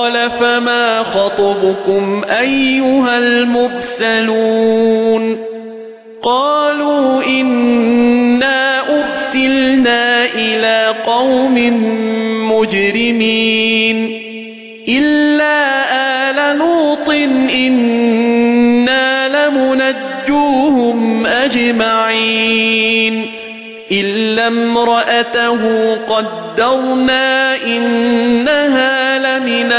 قال فما خطبكم أيها المرسلون قالوا إنا أرسلنا إلى قوم مجرمين إلا آل لوط إنا لمنجوهم أجمعين إلا امرأته قدرنا لمن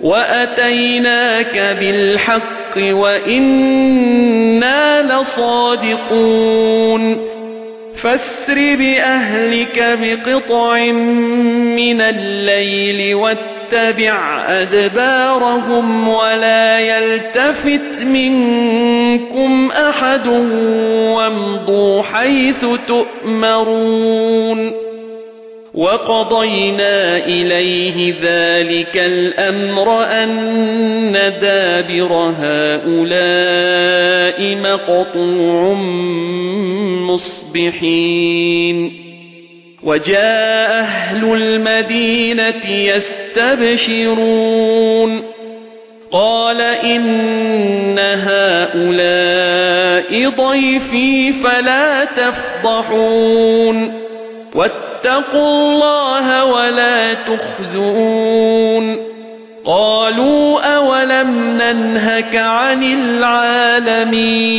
وأتيناك بالحق وإنا لصادقون فاسر بأهلك بقطع من الليل واتبع أدبارهم ولا يلتفت منكم أحد وامضوا حيث تؤمرون وقضينا إليه ذلك الأمر أن دابر هؤلاء مقطوع مصبحين. وجاء أهل المدينة يستبشرون. قال إن هؤلاء ضيفي فلا تفضحون. واتقوا الله ولا تخزون. قالوا أولم ننهك عن العالمين.